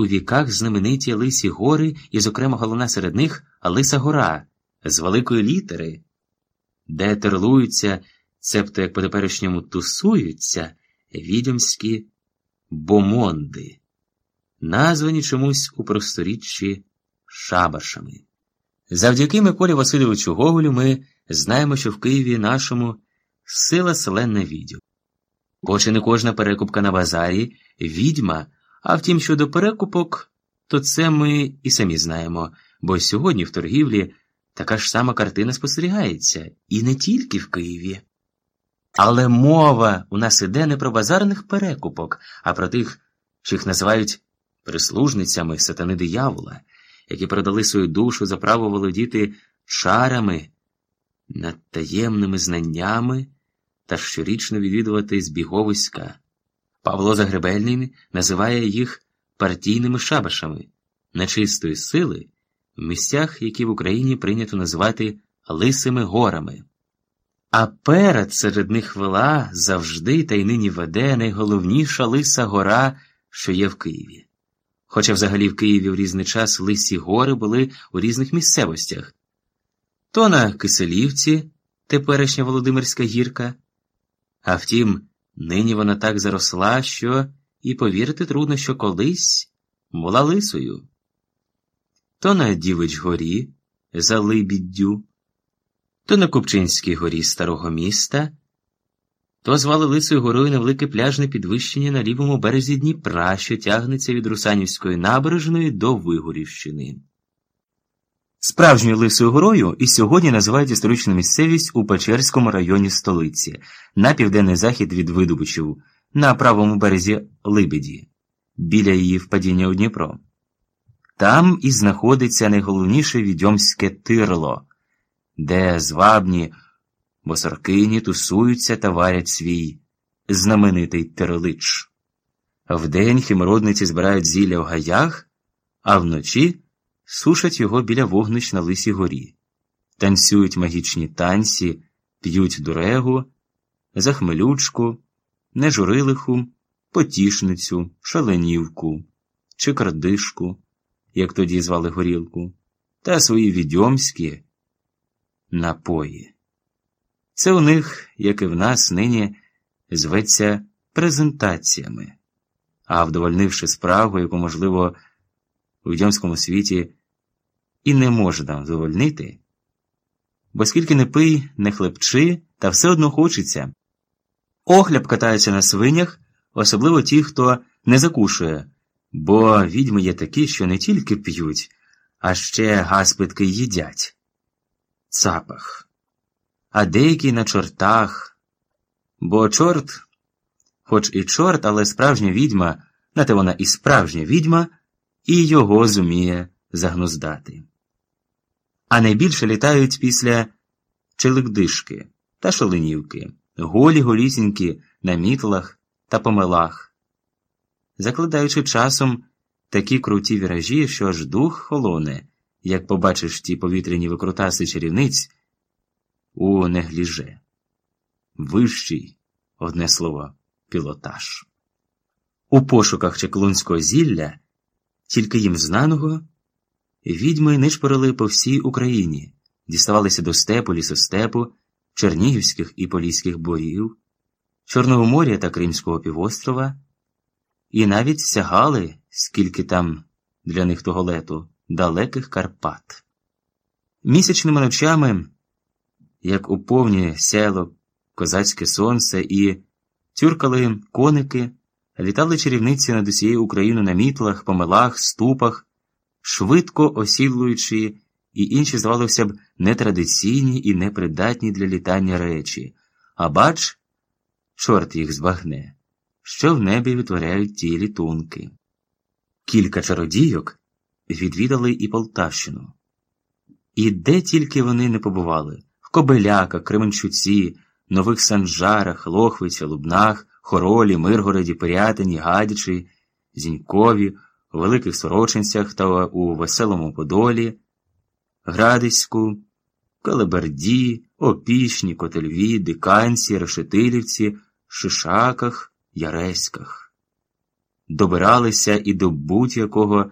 у віках знамениті Лисі гори, і, зокрема, головна серед них Лиса Гора з великої літери, де терлуються, цебто як по теперішньому тусуються відьомські бомонди, названі чомусь у просторіччі шабашами. Завдяки Миколі Васильовичу Гоголю ми знаємо, що в Києві нашому сила селенна відьом. Бо чи не кожна перекупка на базарі відьма, а втім, щодо перекупок, то це ми і самі знаємо, бо сьогодні в торгівлі така ж сама картина спостерігається, і не тільки в Києві. Але мова у нас іде не про базарних перекупок, а про тих, що їх називають прислужницями сатани диявола, які продали свою душу за право володіти чарами над таємними знаннями та щорічно відвідувати збіговиська. Павло Загребельний називає їх партійними шабашами нечистої сили в місцях, які в Україні прийнято називати Лисими горами. А перед серед них вела завжди та й нині веде найголовніша Лиса гора, що є в Києві. Хоча взагалі в Києві в різний час лисі гори були у різних місцевостях то на Киселівці, теперішня Володимирська гірка, а втім, нині вона так заросла, що і повірити трудно, що колись була лисою. То на Дівич горі за Либіддю, то на Купчинській горі старого міста, то звали Лисою горою невелике пляжне підвищення на лівому березі Дніпра, що тягнеться від Русанівської набережної до Вигорівщини. Справжньою Лисою горою і сьогодні називають історичну місцевість у Печерському районі столиці, на південний захід від Видобичів, на правому березі Либеді, біля її впадіння у Дніпро. Там і знаходиться найголовніше відьомське тирло, де звабні босоркині тусуються та варять свій знаменитий тиролич. Вдень химородниці збирають зілля в гаях, а вночі сушать його біля вогнищ на лисій горі, танцюють магічні танці, п'ють дурегу, захмелючку, нежурилиху, потішницю, шаленівку чи крадишку, як тоді звали горілку, та свої відьомські напої. Це у них, як і в нас нині, зветься презентаціями, а вдовольнивши справу, яку, можливо, у відьомському світі і не може нам задовольнити, бо скільки не пий, не хлебчи, та все одно хочеться. Охляб катаються на свинях, особливо ті, хто не закушує, бо відьми є такі, що не тільки п'ють, а ще гаспитки їдять. Цапах. А деякі на чортах. Бо чорт, хоч і чорт, але справжня відьма, на те вона і справжня відьма, і його зуміє загнуздати а найбільше літають після Челикдишки та Шаленівки, голі голісінькі на мітлах та помилах, закладаючи часом такі круті віражі, що аж дух холоне, як побачиш ті повітряні викрутаси чарівниць у негліже. Вищий, одне слово, пілотаж. У пошуках чеклунського зілля, тільки їм знаного. Відьми нишпорили по всій Україні, діставалися до степу, лісостепу, чернігівських і поліських боїв, Чорного моря та Кримського півострова, і навіть сягали, скільки там для них того лету, далеких Карпат. Місячними ночами, як у повні сяло козацьке сонце, і тюркали коники, літали чарівниці над усією Україною на мітлах, помилах, ступах швидко осідлуючи і інші, здавалося б, нетрадиційні і непридатні для літання речі, а бач, чорт їх збагне, що в небі витворяють ті літунки. Кілька чародійок відвідали і Полтавщину. І де тільки вони не побували в Кобеляках, Кременчуці, Нових Санжарах, Лохвиці, Лубнах, Хоролі, Миргороді, Пирятині, Гадячі, Зінькові у Великих Сорочинцях та у Веселому Подолі, Градиську, Калеберді, Опішні, Котельві, Диканці, Решетилівці, Шишаках, Яреськах. добиралися і до будь-якого